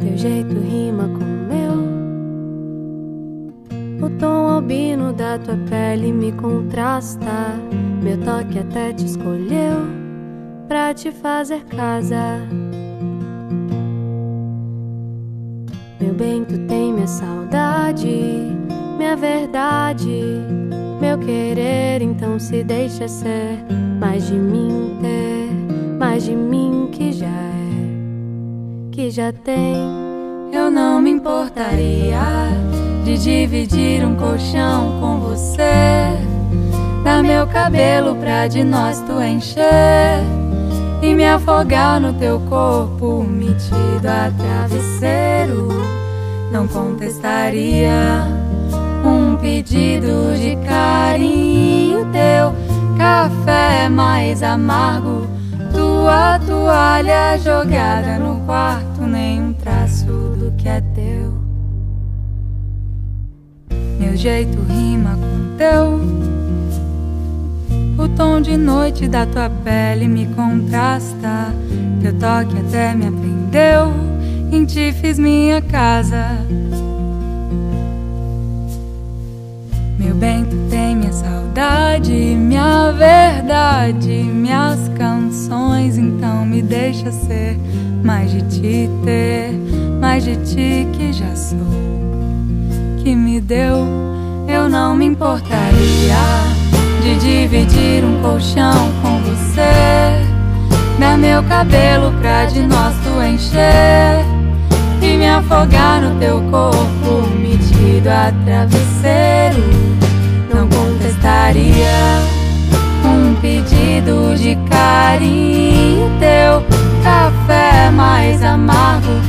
Teu jeito rima com o meu. O tom albino da tua pele me contrasta. Meu toque até te escolheu pra te fazer casa. Meu bem, tu tem minha saudade, minha verdade, meu querer. Então se deixa ser mais de mim ter, mais de mim que já é, que já tem. Eu não me importaria de dividir um colchão com você. Dar meu cabelo pra de nós tu encher e me afogar no teu corpo metido a travesseiro. Não contestaria um pedido de teu. Café mais amargo, tua toalha jogada no quarto, nem um traço do que é teu. Meu jeito rima com teu. O tom de noite da tua pele me contrasta. Teu toque até me aprendeu. Em ti fiz minha casa. Meu bem, tu tem minha saudade, minha verdade, minhas canções. Então me deixa ser mais de ti ter, mais de ti que já sou. Que me deu, eu não me importaria de dividir um colchão com você. Dar meu cabelo pra de nós tu encher e me afogar no teu corpo metido a travesseiro. De carinho teu. Café mais amargo,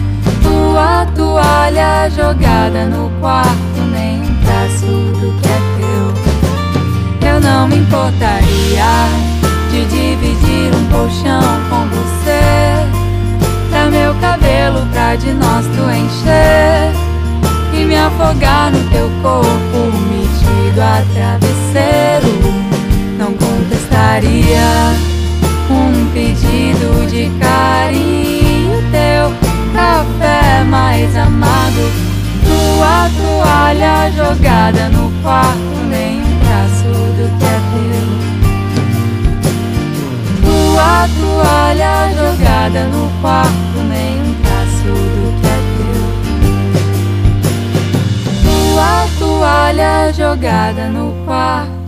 tua toalha jogada no quarto, nem um traço do que é não me importaria de dividir um colchão com você. Dar meu cabelo pra de nós tu encher e me afogar no teu corpo metido de carinho teu. Café mais amado, tua toalha jogada no quarto toalha jogada no quarto, nem um traço do que é teu. Tua toalha jogada no quarto.